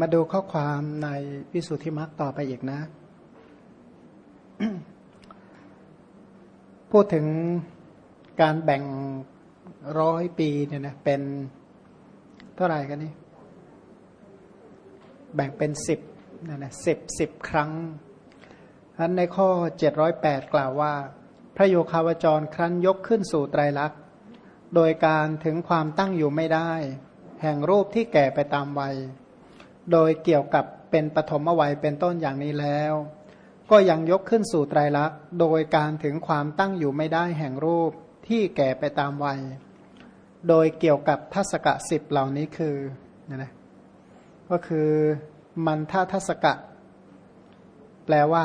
มาดูข้อความในวิสุทธิมรรคต่อไปอีกนะ พูดถึงการแบ่งร้อยปีเนี่ยนะเป็นเท่าไหร่กันนี่แบ่งเป็นสิบนะนะสิบสิบครั้งอันในข้อเจ็ดร้อยแปดกล่าวว่า พระโยคาวจรครั้นยกขึ้นสู่ไตรลักษณ์ โดยการถึงความตั้งอยู่ไม่ได้ แห่งรูปที่แก่ไปตามวัย โดยเกี่ยวกับเป็นปฐมวัยเป็นต้นอย่างนี้แล้ว ก็ยังยกขึ้นสู่ไตรลักษณ์ โดยการถึงความตั้งอยู่ไม่ได้แห่งรูปที่แก่ไปตามวัย โดยเกี่ยวกับทัศกะสิบเหล่านี้คือนะนะก็คือมันท่าทัศกะ แปลว่า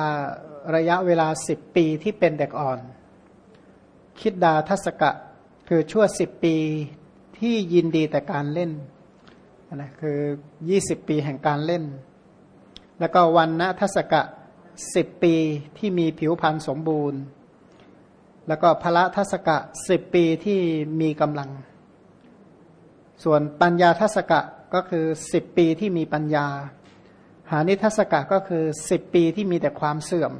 ระยะเวลาสิบปีที่เป็นเด็กอ่อน คิดดาทัศกะ คือชั่วสิบปีที่ยินดีแต่การเล่น นะคือยี่สิบปีแห่งการเล่น แล้วก็วันณทัศกะสิบปีที่มีผิวพรรณสมบูรณ์ แล้วก็พละทัศกะสิบปีที่มีกำลัง ส่วนปัญญาทัศกะก็คือสิบปีที่มีปัญญา หานิทัศกะก็คือสิบปีที่มีแต่ความเสื่อม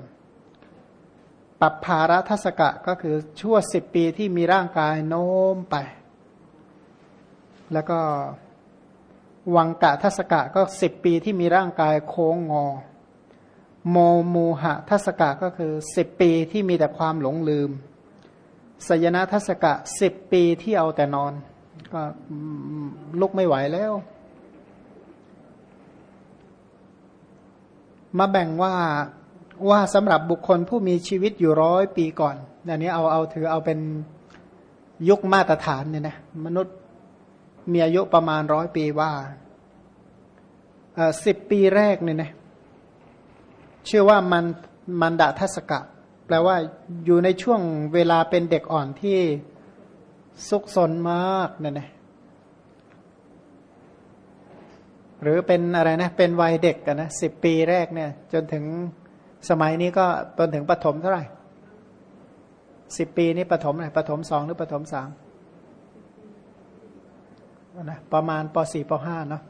ปัปภาระทัศกะก็คือชั่วสิบปีที่มีร่างกายโน้มไป แล้วก็ วังกะทัศกะก็สิบปีที่มีร่างกายโค้งงอ โมมูหะทัศกะก็คือสิบปีที่มีแต่ความหลงลืม สยนาทัศกะสิบปีที่เอาแต่นอน ก็ลุกไม่ไหวแล้ว มาแบ่งว่าว่าสำหรับบุคคลผู้มีชีวิตอยู่ร้อยปีก่อนอันนี้เอาเอาถือเอาเป็นยุคมาตรฐานเนี่ยนะมนุษย์ มีอายุประมาณร้อยปีว่าสิบปีแรกเนี่ยนะเชื่อว่ามันมันดาทัศกะ แปลว่าอยู่ในช่วงเวลาเป็นเด็กอ่อนที่สุกสนมากเนี่ยนะหรือเป็นอะไรนะ เป็นวัยเด็กกันนะสิบปีแรกเนี่ย จนถึงสมัยนี้ก็จนถึงปฐมเท่าไหร่สิบปีนี้ปฐมไหนปฐมสองหรือปฐมสาม นะประมาณปสี่ปห้าเนาะ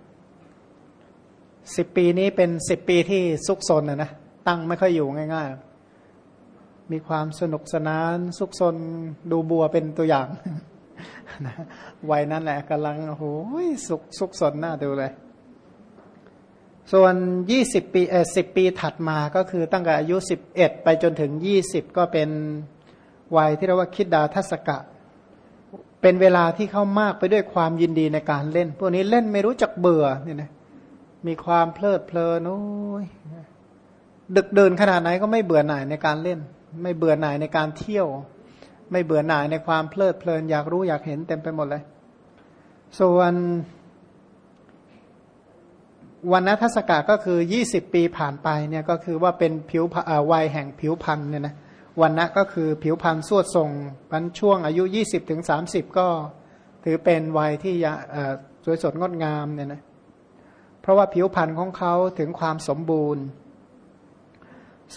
สิบปีนี้เป็นสิบปีที่ซุกซนนะนะตั้งไม่ค่อยอยู่ง่ายๆ มีความสนุกสนาน ซุกซนดูบัวเป็นตัวอย่างนะวัยนั้นแหละกำลังโอ้โหสุกซุกซนน้าดูเลย ส่วนยี่สิบปีเออสิบปีถัดมาก็คือตั้งแต่อายุสิบเอ็ดไปจนถึงยี่สิบก็เป็นวัยที่เรียกว่าคิดดาทัศกะ เป็นเวลาที่เข้ามากไปด้วยความยินดีในการเล่น พวกนี้เล่นไม่รู้จักเบื่อเนี่ยนะมีความเพลิดเพลินโอ้ยดึกเดินขนาดไหนก็ไม่เบื่อหน่ายในการเล่น ไม่เบื่อหน่ายในการเที่ยว ไม่เบื่อหน่ายในความเพลิดเพลิน อยากรู้อยากเห็นเต็มไปหมดเลย ส่วนวันนทัศกะก็คือยี่สิบปีผ่านไปเนี่ยก็คือว่าเป็นผิววัยแห่งผิวพันธุ์เนี่ยนะ วันนะก็คือผิวพันธุ์สวดทรงพันช่วงอายุยี่สิบถึงก็ถือเป็นวัยที่สวยสดงดงามเนี่ยนะเพราะว่าผิวพันธุ์ของเขาถึงความสมบูรณ์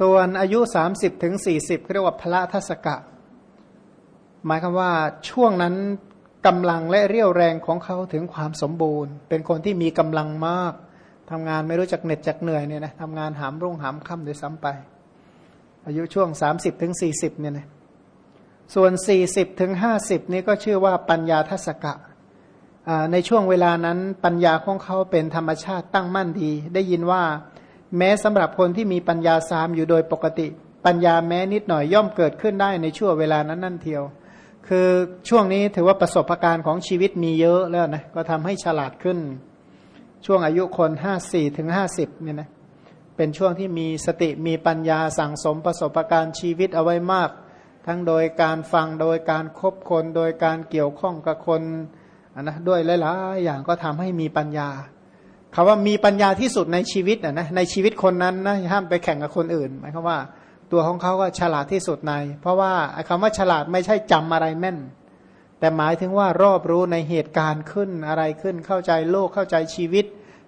ส่วนอายุสามสิบถึงเรียกว่าพระทัศกะ หมายคือว่าช่วงนั้นกำลังและเรี่ยวแรงของเขาถึงความสมบูรณ์ เป็นคนที่มีกำลังมากทำงานไม่รู้จักเหน็ดจักเหนื่อยเนี่ยนะทำงานหามรุ่งหามค่ำโดยซ้ำไป อายุช่วงสามสิบถึงสี่สิบเนี่ยนะส่วนสี่สิบถึงห้าสิบนี่ก็ชื่อว่าปัญญาทัศกะในช่วงเวลานั้นปัญญาของเขาเป็นธรรมชาติตั้งมั่นดี ได้ยินว่า แม้สำหรับคนที่มีปัญญาสามอยู่โดยปกติ ปัญญาแม้นิดหน่อยย่อมเกิดขึ้นได้ในช่วงเวลานั้นนั่นเทียว คือช่วงนี้ถือว่าประสบการณ์ของชีวิตมีเยอะแล้วนะก็ทำให้ฉลาดขึ้น ช่วงอายุคนห้าสี่ถึงห้าสิบเนี่ยนะ เป็นช่วงที่มีสติมีปัญญาสั่งสมประสบการณ์ชีวิตเอาไว้มาก ทั้งโดยการฟังโดยการครบคน โดยการเกี่ยวข้องกับคนนะด้วยหลายๆอย่างก็ทำให้มีปัญญาคาว่ามีปัญญาที่สุดในชีวิตนะในชีวิตคนนั้นนะห้ามไปแข่งกับคนอื่นหมายความว่า ตัวของเขาก็ฉลาดที่สุดใน เพราะว่าคำว่าฉลาดไม่ใช่จำอะไรแม่น แต่หมายถึงว่ารอบรู้ในเหตุการณ์ขึ้นอะไรขึ้นเข้าใจโลกเข้าใจชีวิต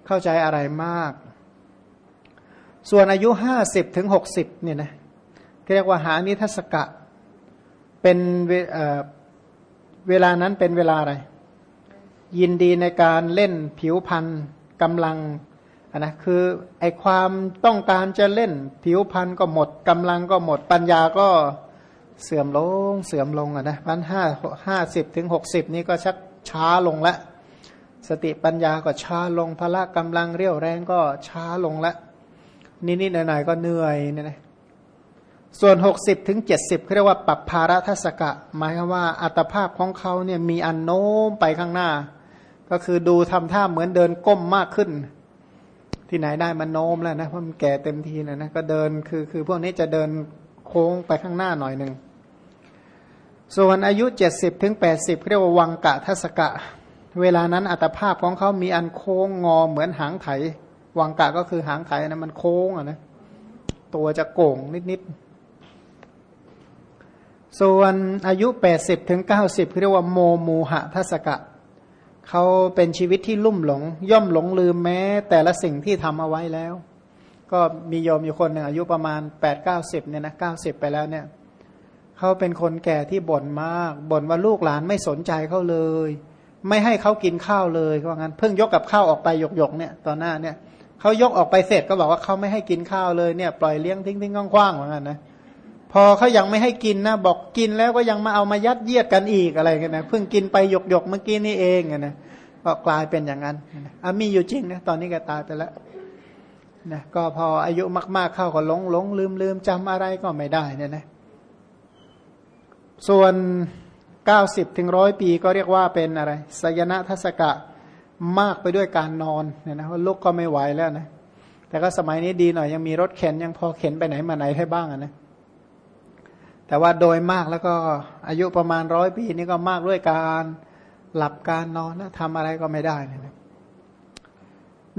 เข้าใจอะไรมาก ส่วนอายุห้าสิบถึงหกสิบเนี่ยนะเรียกว่าหานิทัศกะ เป็นเเวลานั้นเป็นเวลาอะไร ยินดีในการเล่นผิวพันธ์กำลังนนะคือไอความต้องการจะเล่นผิวพันธ์ก็หมดกำลังก็หมดปัญญาก็เสื่อมลงเสื่อมลงอะนะพันห้าห้าสิบถึงหกสิบนี่ก็ชักช้าลงละ สติปัญญาก็ช้าลงพละกำลังเรี่ยวแรงก็ช้าลงละ นิดๆหน่อยๆก็เหนื่อยเนี่ยนะส่วนหกสิบถึงเจ็ดสิบเรียกว่าปรับภาระทัศกะ หมายว่าอัตภาพของเขาเนี่ยมีอันโน้มไปข้างหน้า ก็คือดูทำท่าเหมือนเดินก้มมากขึ้น ที่ไหนได้มันโน้มแล้วนะเพราะมันแก่เต็มทีนะนะก็เดินคือคือพวกนี้จะเดินโค้งไปข้างหน้าหน่อยหนึ่งส่วนอายุเจ็ดสิบถึงแปดสิบเรียกว่าวังกะทัศกะ เวลานั้นอัตภาพของเขามีอันโค้งงอเหมือนหางไถ วังกะก็คือหางไถนะมันโค้งอะนะตัวจะโก่งนิดๆ ส่วนอายุแปดสิบถึงเก้าสิบเรียกว่าโมมูหะทัศกะ เขาเป็นชีวิตที่ลุ่มหลง ย่อมหลงลืมแม้ แต่ละสิ่งที่ทำเอาไว้แล้ว ก็มีโยมอยู่คนหนึ่งอายุประมาณแปดเก้าสิบเนี่ยนะเก้าสิบไปแล้วเนี่ยเขาเป็นคนแก่ที่บ่นมากบ่นว่าลูกหลานไม่สนใจเขาเลย ไม่ให้เขากินข้าวเลยเพราะงั้นเพิ่งยกกับข้าวออกไปหยกๆเนี่ยตอนหน้าเนี่ย เขายกออกไปเสร็จก็บอกว่าเขาไม่ให้กินข้าวเลยเนี่ยปล่อยเลี้ยงทิ้งทิ้งคว่างๆเหมือนกันนะพอเขายังไม่ให้กินนะบอกกินแล้วก็ยังมาเอามายัดเยียดกันอีกอะไรกันนะเพิ่งกินไปหยกๆเมื่อกี้นี่เองนะก็กลายเป็นอย่างนั้นอะมีอยู่จริงนะตอนนี้แกตายไปแล้วนะก็พออายุมาก ๆเข้าก็หลงหลงลืมลืมจำอะไรก็ไม่ได้เนี่ยนะส่วน 90ถึงร้อยปีก็เรียกว่าเป็นอะไรสยนะทัศกะ มากไปด้วยการนอนเนี่ยนะว่าลุกก็ไม่ไหวแล้วนะแต่ก็สมัยนี้ดีหน่อยยังมีรถเข็นยังพอเข็นไปไหนมาไหนให้บ้างนะแต่ว่าโดยมากแล้วก็อายุประมาณร้อยปีนี่ก็มากด้วยการหลับการนอนนะทำอะไรก็ไม่ได้นะ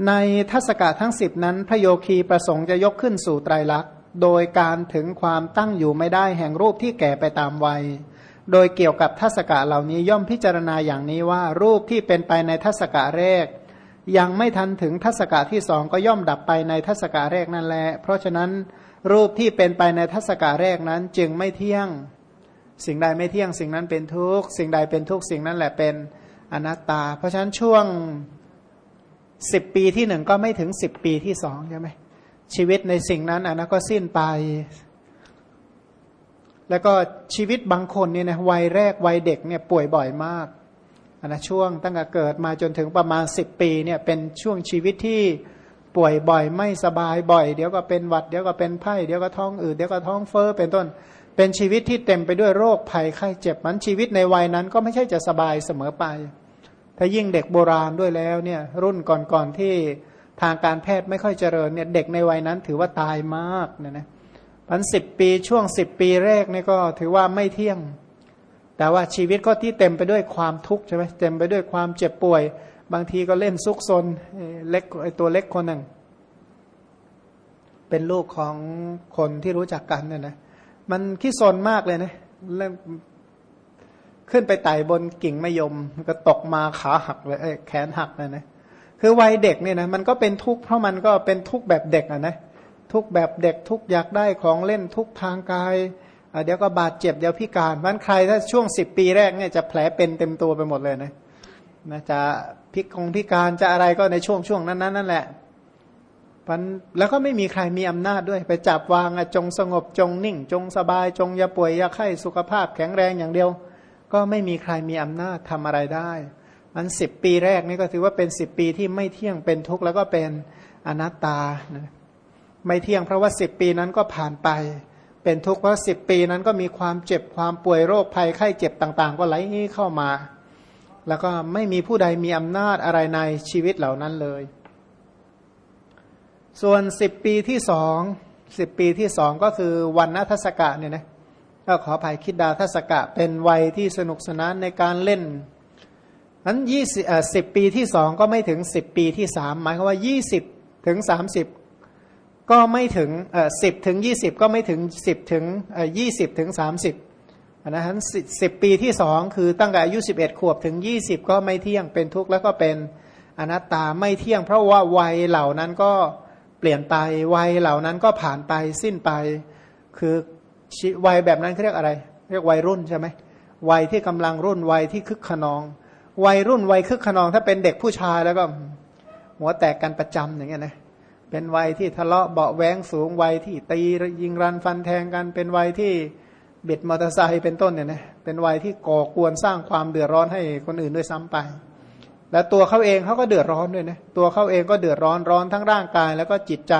ในทัศกะทั้งสิบนั้น พระโยคีประสงค์จะยกขึ้นสู่ไตรลักษณ์โดยการถึงความตั้งอยู่ไม่ได้แห่งรูปที่แก่ไปตามวัย โดยเกี่ยวกับทัศกะเหล่านี้ย่อมพิจารณาอย่างนี้ว่า รูปที่เป็นไปในทัศกะแรก ยังไม่ทันถึงทัศกะที่สองก็ย่อมดับไปในทัศกะแรกนั่นแหละเพราะฉะนั้นรูปที่เป็นไปในทัศกะแรกนั้นจึงไม่เที่ยง สิ่งใดไม่เที่ยงสิ่งนั้นเป็นทุกสิ่งใดเป็นทุกสิ่งนั้นแหละเป็นอนัตตา เพราะฉะนั้นช่วงสิบปีที่หนึ่งก็ไม่ถึงสิบปีที่สองใช่ไหมชีวิตในสิ่งนั้นอะนะก็สิ้นไป แล้วก็ชีวิตบางคนเนี่ยนะวัยแรกวัยเด็กเนี่ยป่วยบ่อยมากนนะช่วงตั้งแต่เกิดมาจนถึงประมาณสิบปีเนี่ยเป็นช่วงชีวิตที่ป่วยบ่อยไม่สบายบ่อย เดี๋ยวก็เป็นหวัดเดี๋ยวก็เป็นไข้เดี๋ยวก็ท้องอืดเดี๋ยวก็ท้องเฟ้อเป็นต้น เป็นชีวิตที่เต็มไปด้วยโรคภัยไข้เจ็บมันชีวิตในวัยนั้นก็ไม่ใช่จะสบายเสมอไป ถ้ายิ่งเด็กโบราณด้วยแล้วเนี่ยรุ่นก่อนๆที่ทางการแพทย์ไม่ค่อยเจริญเนี่ยเด็กในวัยนั้นถือว่าตายมากเนี่ยนะ พันสิบปีช่วงสิบปีแรกนี่ก็ถือว่าไม่เที่ยง แต่ว่าชีวิตก็ที่เต็มไปด้วยความทุกข์ใช่ไหมเต็มไปด้วยความเจ็บป่วย บางทีก็เล่นซุกซนเล็กไอตัวเล็กคนหนึ่ง เป็นลูกของคนที่รู้จักกันเนี่ยนะมันขี้ซนมากเลยนะเล่นขึ้นไปไต่บนกิ่งมะยม ก็ตกมาขาหักเลยแขนหักเลยนะคือวัยเด็กเนี่ยนะมันก็เป็นทุกข์เพราะมันก็เป็นทุกข์แบบเด็กอะนะ ทุกแบบเด็กทุกอยากได้ของเล่นทุกทางกายเดี๋ยวก็บาดเจ็บเดี๋ยวพิการมันใครถ้าช่วงสิบปีแรกเนี่ยจะแผลเป็นเต็มตัวไปหมดเลยนะนะจะพิกงพิการจะอะไรก็ในช่วงช่วงนั้นนั่นแหละมันแล้วก็ไม่มีใครมีอำนาจด้วย ไปจับวางจงสงบจงนิ่ง จงสบายจงอย่าป่วยอย่าไข้สุขภาพแข็งแรงอย่างเดียว ก็ไม่มีใครมีอำนาจทำอะไรได้มันสิบปีแรกนี่ก็ถือว่าเป็นสิบปีที่ไม่เที่ยงเป็นทุกข์แล้วก็เป็นอนัตตานะ ไม่เที่ยงเพราะว่าสิบปีนั้นก็ผ่านไป เป็นทุกข์เพราะสิบปีนั้นก็มีความเจ็บความป่วยโรคภัยไข้เจ็บต่าง ๆ ก็ไหลเข้ามา แล้วก็ไม่มีผู้ใดมีอำนาจอะไรในชีวิตเหล่านั้นเลย ส่วนสิบปีที่สองสิบปีที่สองก็คือวันนัทศกะเนี่ยนะก็ขออภัยคิดดาทศกะเป็นวัยที่สนุกสนานในการเล่นนั้นยี่สิบปีที่สองก็ไม่ถึงสิบปีที่สามหมายความว่ายี่สิบถึงสามสิบ ก็ไม่ถึงเอ่อสิบถึงยี่สิบก็ไม่ถึงสิบถึงเอ่อยี่สิบถึงสามสิบนะฮะสิบปีที่สองคือตั้งแต่อายุสิบเอ็ดขวบถึงยี่สิบก็ไม่เที่ยงเป็นทุกข์แล้วก็เป็นอนัตตาไม่เที่ยง เพราะว่าวัยเหล่านั้นก็เปลี่ยนไปวัยเหล่านั้นก็ผ่านไปสิ้นไป คือวัยแบบนั้นเขาเรียกอะไร เรียกวัยรุ่นใช่ไหมวัยที่กำลังรุ่นวัยที่คึกขนอง วัยรุ่นวัยคึกขนองถ้าเป็นเด็กผู้ชายแล้วก็หัวแตกกันประจำอย่างเงี้ยนะ เป็นวัยที่ทะเลาะเบาแหวงสูงวัยที่ตียิงรันฟันแทงกัน เป็นวัยที่เบ็ดมอเตอร์ไซค์เป็นต้นเนี่ยนะเป็นวัยที่ก่อกวนสร้างความเดือดร้อนให้คนอื่นด้วยซ้ำไป แล้วตัวเขาเองเขาก็เดือดร้อนด้วยนะตัวเขาเองก็เดือดร้อนร้อนทั้งร่างกาย แล้วก็จิตใจ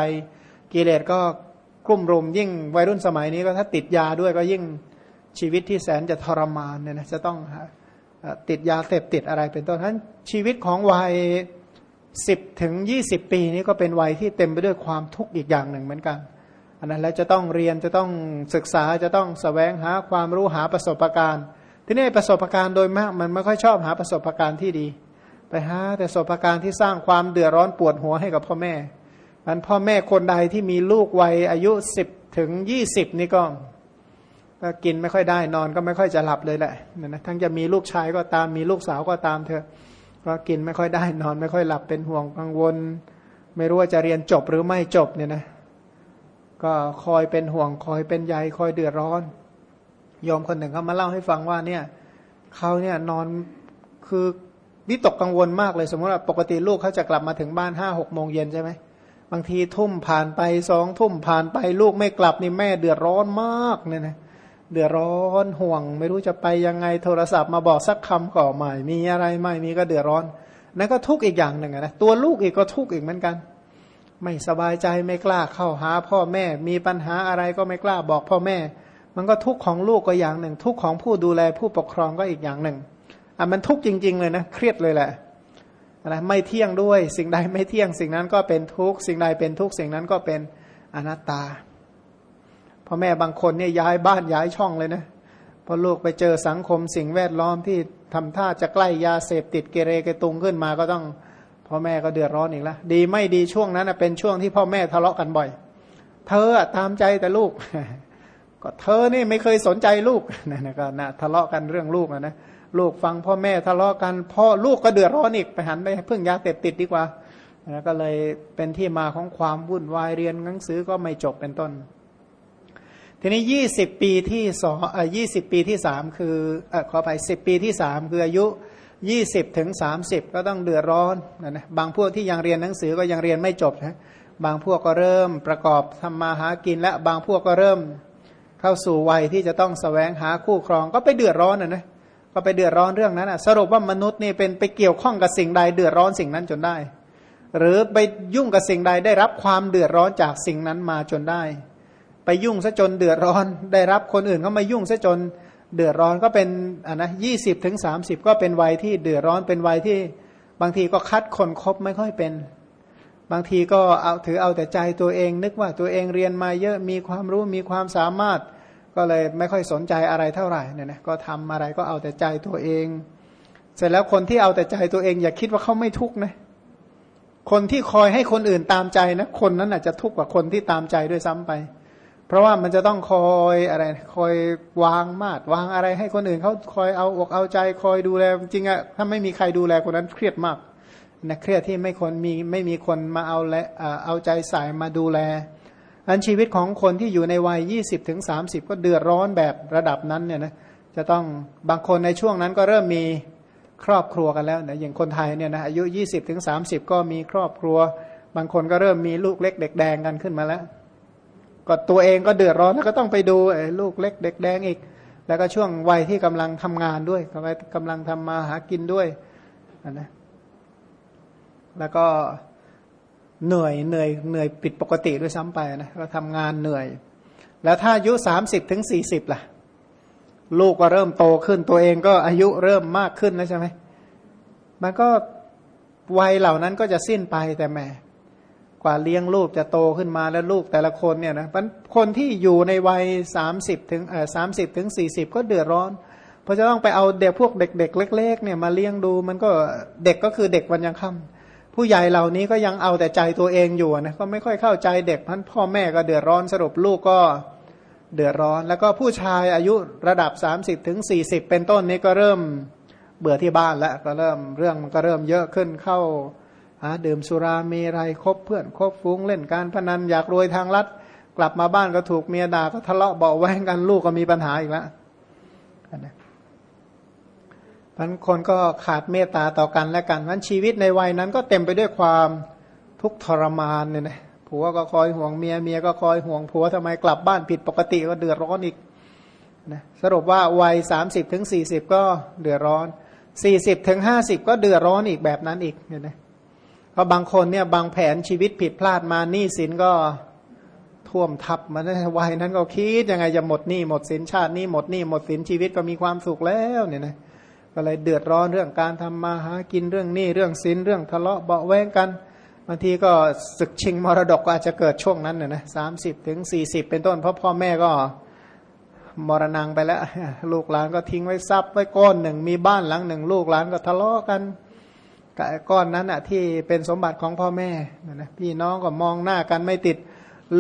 กิเลสก็กลุ่มรุมยิ่งวัยรุ่นสมัยนี้ก็ถ้าติดยาด้วยก็ยิ่งชีวิตที่แสนจะทรมานเนี่ยนะจะต้องติดยาเสพติดอะไรเป็นต้นทั้นชีวิตของวัย สิบถึงยี่สิบปีนี้ก็เป็นวัยที่เต็มไปด้วยความทุกข์อีกอย่างหนึ่งเหมือนกัน อันนั้นแล้วจะต้องเรียนจะต้องศึกษาจะต้องสแสวงหาความรู้หาประสบการณ์ ที่นี่ประสบการณ์โดยมากมันไม่ค่อยชอบหาประสบการณ์ที่ดี ไปหาแต่ประสบการณ์ที่สร้างความเดือดร้อนปวดหัวให้กับพ่อแม่อันพ่อแม่คนใดที่มีลูกวัยอายุสิบถึงยี่สิบนี่ก็ก็กินไม่ค่อยได้นอนก็ไม่ค่อยจะหลับเลยแหละนะทั้งจะมีลูกชายก็ตามมีลูกสาวก็ตามเถอ ก็กินไม่ค่อยได้นอนไม่ค่อยหลับเป็นห่วงกังวล ไม่รู้ว่าจะเรียนจบหรือไม่จบเนี่ยนะก็คอยเป็นห่วงคอยเป็นใยคอยเดือดร้อนยอมคนหนึ่งเขามาเล่าให้ฟังว่าเนี่ยเขาเนี่ยนอนคือวิตกกังวลมากเลยสมมติว่าปกติลูกเขาจะกลับมาถึงบ้านห้าหกโมงเย็นใช่ไหมบางทีทุ่มผ่านไปสองทุ่มผ่านไปลูกไม่กลับนี่แม่เดือดร้อนมากเนี่ยนะ เดือดร้อนห่วง ไม่รู้จะไปยังไงโทรศัพท์มาบอกสักคำก่อใหม่ มีอะไรไม่มีก็เดือดร้อนนั่นก็ทุกข์อีกอย่างหนึ่งนะตัวลูกอีกก็ทุกข์อีกเหมือนกัน ไม่สบายใจไม่กล้าเข้าหาพ่อแม่ มีปัญหาอะไรก็ไม่กล้าบอกพ่อแม่ มันก็ทุกข์ของลูกก็อย่างหนึ่ง ทุกข์ของผู้ดูแลผู้ปกครองก็อีกอย่างหนึ่งอะมันทุกข์จริง ๆ เลยนะเครียดเลยแหละอะไรไม่เที่ยงด้วย สิ่งใดไม่เที่ยง สิ่งนั้นก็เป็นทุกข์สิ่งใดเป็นทุกข์สิ่งนั้นก็เป็นอนัตตา พ่อแม่บางคนเนี่ยย้ายบ้านย้ายช่องเลยนะพอลูกไปเจอสังคมสิ่งแวดล้อมที่ทำท่าจะใกล้ยาเสพติดเกเรเกตุงขึ้นมาก็ต้องพ่อแม่ก็เดือดร้อนอีกแล้วดีไม่ดีช่วงนั้นเป็นช่วงที่พ่อแม่ทะเลาะกันบ่อย เธอตามใจแต่ลูก ก็เธอนี่ไม่เคยสนใจลูกนะนะก็นะทะเลาะกันเรื่องลูกนะลูกฟังพ่อแม่ทะเลาะกันพ่อลูกก็เดือดร้อนอีกไปหันไปพึ่งยาเสพติดดีกว่านะก็เลยเป็นที่มาของความวุ่นวายเรียนหนังสือก็ไม่จบเป็นต้น ทีนี้ยี่สิบปีที่สองอ่ยี่สิบปีที่สามคืออขอไปสิบปีที่สามคืออายุยี่สิบถึงสามสิบก็ต้องเดือดร้อนนะนะบางพวกที่ยังเรียนหนังสือก็ยังเรียนไม่จบนะบางพวกก็เริ่มประกอบทำมาหากิน และบางพวกก็เริ่มเข้าสู่วัยที่จะต้องสแสวงหาคู่ครอง ก็ไปเดือดร้อนนะนะก็ไปเดือดร้อนเรื่องนั้นอะสรุปว่ามนุษย์นี่เป็นไปเกี่ยวข้องกับสิ่งใดเดือดร้อนสิ่งนั้นจนได้ หรือไปยุ่งกับสิ่งใดได้รับความเดือดร้อนจากสิ่งนั้นมาจนได้ ไปยุ่งซะจนเดือดร้อน ได้รับคนอื่นเขามายุ่งซะจนเดือดร้อนก็เป็นอ่านะยี่สิบถึงสามสิบก็เป็นวัยที่เดือดร้อนเป็นวัยที่บางทีก็คัดคนคบไม่ค่อยเป็น บางทีก็เอาถือเอาแต่ใจตัวเอง นึกว่าตัวเองเรียนมาเยอะมีความรู้มีความสามารถ ก็เลยไม่ค่อยสนใจอะไรเท่าไหร่เนี่ยนะก็ทำอะไรก็เอาแต่ใจตัวเอง เสร็จแล้วคนที่เอาแต่ใจตัวเอง อย่าคิดว่าเขาไม่ทุกข์นะคนที่คอยให้คนอื่นตามใจนะคนนั้นอาจจะทุกข์กว่าคนที่ตามใจด้วยซ้ำไป เพราะว่ามันจะต้องคอยอะไรคอยวางมาดวางอะไรให้คนอื่นเขาคอยเอาอกเอาใจคอยดูแลจริงอะถ้าไม่มีใครดูแลคนนั้นเครียดมากนะเครียดที่ไม่คนมีไม่มีคนมาเอาและเอาใจใส่มาดูแลอันชีวิตของคนที่อยู่ในวัยยี่สิบถึงสามสิบก็เดือดร้อนแบบระดับนั้นเนี่ยนะจะต้องบางคนในช่วงนั้นก็เริ่มมีครอบครัวกันแล้วนะอย่างคนไทยเนี่ยนะอายุยี่สิบถึงสามสิบก็มีครอบครัว บางคนก็เริ่มมีลูกเล็กเด็กแดงกันขึ้นมาแล้ว ก็ตัวเองก็เดือดร้อนแล้วก็ต้องไปดูลูกเล็กเด็กแดงอีก แล้วก็ช่วงวัยที่กำลังทำงานด้วยกำลังทำมาหากินด้วยนะแล้วก็เหนื่อยเหนื่อยเหนื่อยผิดปกติด้วยซ้ำไปนะก็ทำงานเหนื่อย แล้วถ้าอายุสามสิบถึงสี่สิบล่ะ ลูกก็เริ่มโตขึ้นตัวเองก็อายุเริ่มมากขึ้นแล้วใช่ไหมมันก็วัยเหล่านั้นก็จะสิ้นไปแต่แม่ กว่าเลี้ยงลูกจะโตขึ้นมาแล้วลูกแต่ละคนเนี่ยนะคนที่อยู่ในวัยสามสิบถึงเอ่อสามสิบถึงสี่สิบก็เดือดร้อน เพราะจะต้องไปเอาเด็กพวกเด็ก ๆ เล็ก ๆ เนี่ยมาเลี้ยงดูมันก็เด็กก็คือเด็กวันยังค่ำผู้ใหญ่เหล่านี้ก็ยังเอาแต่ใจตัวเองอยู่นะก็ไม่ค่อยเข้าใจเด็กพันพ่อแม่ก็เดือดร้อนสรุปลูกก็เดือดร้อน แล้วก็ผู้ชายอายุระดับสามสิบถึงสี่สิบเป็นต้นนี้ก็เริ่มเบื่อที่บ้านแล้วก็เริ่มเรื่องมันก็เริ่มเยอะขึ้นเข้า ดื่มสุราเมรัยคบเพื่อนคบฟุ้งเล่นการพนันอยากรวยทางลัด กลับมาบ้านก็ถูกเมียด่าก็ทะเลาะเบาแวงกันลูกก็มีปัญหาอีกแล้วนะพันคนก็ขาดเมตตาต่อกันและกันพันชีวิตในวัยนั้นก็เต็มไปด้วยความทุกข์ทรมานเนี่ยนะผัวก็คอยห่วงเมียเมียก็คอยห่วงผัวทำไมกลับบ้านผิดปกติก็เดือดร้อนอีกนะสรุปว่าวัยสามสิบถึงสี่สิบก็เดือดร้อนสี่สิบถึงห้าสิบก็เดือดร้อนอีกแบบนั้นอีกเนี่ยนะ เพราะบางคนเนี่ยบางแผนชีวิตผิดพลาดมาหนี้สินก็ท่วมทับมันวัยนั้นก็คิดยังไงจะหมดหนี้หมดสินชาตินี้หมดหนี้หมดสินชีวิตก็มีความสุขแล้วเนี่ยนะก็เลยเดือดร้อนเรื่องการทำมาหากินเรื่องหนี้เรื่องสินเรื่องทะเลาะเบาแวงกันบางทีก็ศึกชิงมรดกก็อาจจะเกิดช่วงนั้นน่ยนะสามสิบถึงสี่สิบเป็นต้นเพราะพ่อแม่ก็มรณงไปแล้ว ลูกหลานก็ทิ้งไว้ทรัพย์ไว้ก้อนหนึ่งมีบ้านหลังหนึ่ง ลูกหลานก็ทะเลาะกัน ก,ก้อนนั้นอะที่เป็นสมบัติของพ่อแม่นะพี่น้องก็มองหน้ากันไม่ติด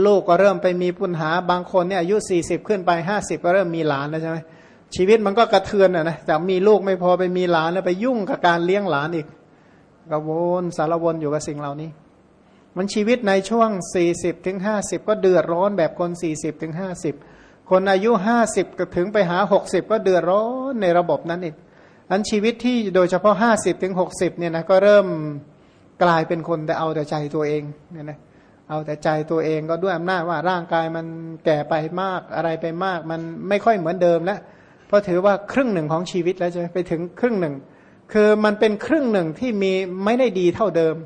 ลูกก็เริ่มไปมีปัญหาบางคนเนี่ยอายุสี่สิบขึ้นไปห้าสิบก็เริ่มมีหลานแล้วใช่ไหมชีวิตมันก็กระเทือนอะนะจากมีลูกไม่พอไปมีหลานแล้วไปยุ่งกับการเลี้ยงหลานอีกก็วนสารวนอยู่กับสิ่งเหล่านี้ มันชีวิตในช่วงสี่สิบถึงห้าสิบก็เดือดร้อนแบบคนสี่สิบถึงห้าสิบคนอายุห้าสิบถึงไปหาหกสิบก็เดือดร้อนในระบบนั้นอีก อันชีวิตที่โดยเฉพาะห้าสิบถึงหกสิบเนี่ยนะก็เริ่มกลายเป็นคนแต่เอาแต่ใจตัวเองเนี่ยนะเอาแต่ใจตัวเองก็ด้วยอำนาจว่าร่างกายมันแก่ไปมากอะไรไปมาก มันไม่ค่อยเหมือนเดิมแล้วเพราะถือว่าครึ่งหนึ่งของชีวิตแล้วจะไปถึงครึ่งหนึ่ง คือมันเป็นครึ่งหนึ่งที่มีไม่ได้ดีเท่าเดิม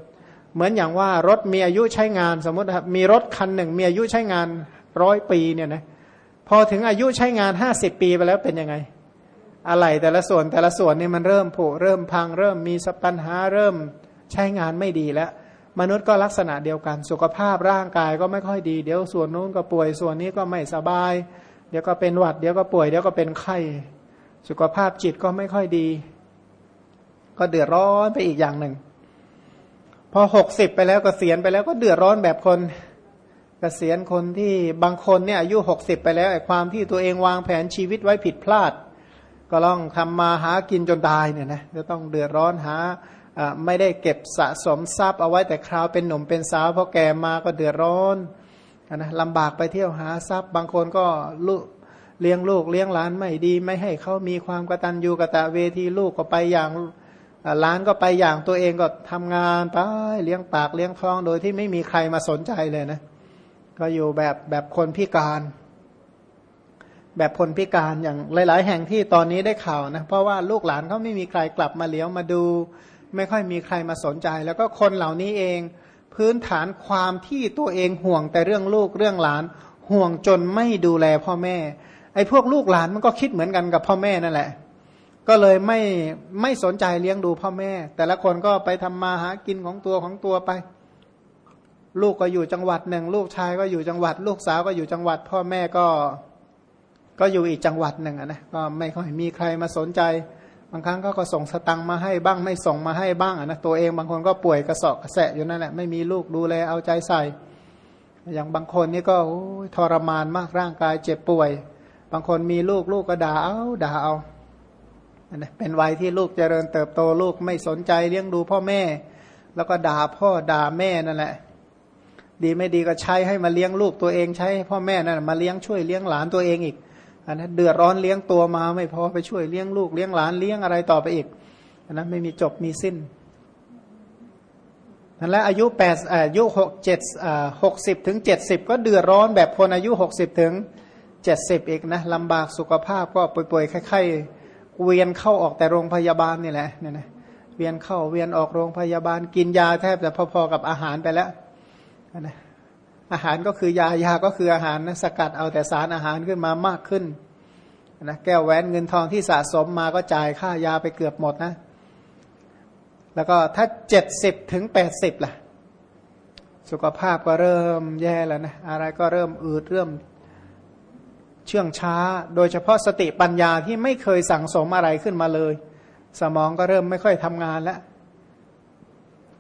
เหมือนอย่างว่ารถมีอายุใช้งานสมมติครับมีรถคันหนึ่งมีอายุใช้งานร้อยปีเนี่ยนะพอถึงอายุใช้งานห้าสิบปีไปแล้วเป็นยังไง อะไรแต่ละส่วนแต่ละส่วนนี่มันเริ่มผุเริ่มพังเริ่มมีสปัญหาเริ่มใช้งานไม่ดีแล้ว มนุษย์ก็ลักษณะเดียวกัน สุขภาพร่างกายก็ไม่ค่อยดี เดี๋ยวส่วนนู้นก็ป่วยส่วนนี้ก็ไม่สบาย เดี๋ยวก็เป็นหวัด เดี๋ยวก็ป่วยเดี๋ยวก็เป็นไข้ สุขภาพจิตก็ไม่ค่อยดี ก็เดือดร้อนไปอีกอย่างหนึ่ง พอหกสิบไปแล้วกเกษียณไปแล้วก็เดือดร้อนแบบคนเกษียณคนที่บางคนเนี่ยอายุหกสิบไปแล้วไอ้ความที่ตัวเองวางแผนชีวิตไว้ผิดพลาด ก็ต้องทำมาหากินจนตายเนี่ยนะจะต้องเดือดร้อนหาไม่ได้เก็บสะสมทรัพย์เอาไว้แต่คราวเป็นหนุ่มเป็นสาวพอแก่มาก็เดือดร้อนนะลำบากไปเที่ยวหาทรัพย์ บางคนก็ลูกเลี้ยงลูกเลี้ยงหลานไม่ดี ไม่ให้เขามีความกตัญญูกะตะเวทีลูกก็ไปอย่างหลานก็ไปอย่างตัวเองก็ทำงานไปเลี้ยงปากเลี้ยงท้องโดยที่ไม่มีใครมาสนใจเลยนะ ก็อยู่แบบแบบคนพิการ แบบคนพิการอย่างหลาย ๆ แห่งที่ตอนนี้ได้ข่าวนะเพราะว่าลูกหลานเขาไม่มีใครกลับมาเลี้ยวมาดู ไม่ค่อยมีใครมาสนใจ แล้วก็คนเหล่านี้เอง พื้นฐานความที่ตัวเองห่วงแต่เรื่องลูกเรื่องหลาน ห่วงจนไม่ดูแลพ่อแม่ไอ้พวกลูกหลานมันก็คิดเหมือนกันกับพ่อแม่นั่นแหละ ก็เลยไม่ไม่สนใจเลี้ยงดูพ่อแม่ แต่ละคนก็ไปทำมาหากินของตัวของตัวไป ลูกก็อยู่จังหวัดหนึ่งลูกชายก็อยู่จังหวัด ลูกสาวก็อยู่จังหวัด พ่อแม่ก็ ก็อยู่อีกจังหวัดหนึ่งนะก็ไม่ค่อยมีใครมาสนใจ บางครั้งก็ก็ส่งสตังมาให้บ้างไม่ส่งมาให้บ้างนะตัวเองบางคนก็ป่วยกระสอบกระแสะอยู่นั่นแหละไม่มีลูกดูแลเอาใจใส่ อย่างบางคนนี่ก็ทรมานมากร่างกายเจ็บป่วย บางคนมีลูกลูกก็ด่าเอาด่าเอาเป็นวัยที่ลูกเจริญเติบโตลูกไม่สนใจเลี้ยงดูพ่อแม่ แล้วก็ด่าพ่อด่าแม่นั่นแหละ ดีไม่ดีก็ใช้ให้มาเลี้ยงลูกตัวเองใช้พ่อแม่นั่นมาเลี้ยงช่วยเลี้ยงหลานตัวเองอีก อันนั้นเดือดร้อนเลี้ยงตัวมาไม่พอไปช่วยเลี้ยงลูกเลี้ยงหลานเลี้ยงอะไรต่อไปอีกอันนั้นไม่มีจบมีสิ้นนั่นแหละอายุแปดอายุหกเจ็ดหกสิบถึงเจ็ดสิบก็เดือดร้อนแบบคนอายุหกสิบถึงเจ็ดสิบอีกนะลำบากสุขภาพก็ป่วยๆไข้ๆเวียนเข้าออกแต่โรงพยาบาลนี่แหละเนี่ยนะเวียนเข้าเวียนออกโรงพยาบาลกินยาแทบจะพอๆกับอาหารไปแล้วนะ อาหารก็คือยายาก็คืออาหารนะสกัดเอาแต่สารอาหารขึ้นมามากขึ้นนะแก้วแหวนเงินทองที่สะสมมาก็จ่ายค่ายาไปเกือบหมดนะ แล้วก็ถ้าเจ็ดสิบถึงแปดสิบล่ะ สุขภาพก็เริ่มแย่แล้วนะ อะไรก็เริ่มอืดเริ่มเชื่องช้า โดยเฉพาะสติปัญญาที่ไม่เคยสั่งสมอะไรขึ้นมาเลย สมองก็เริ่มไม่ค่อยทำงานแล้ว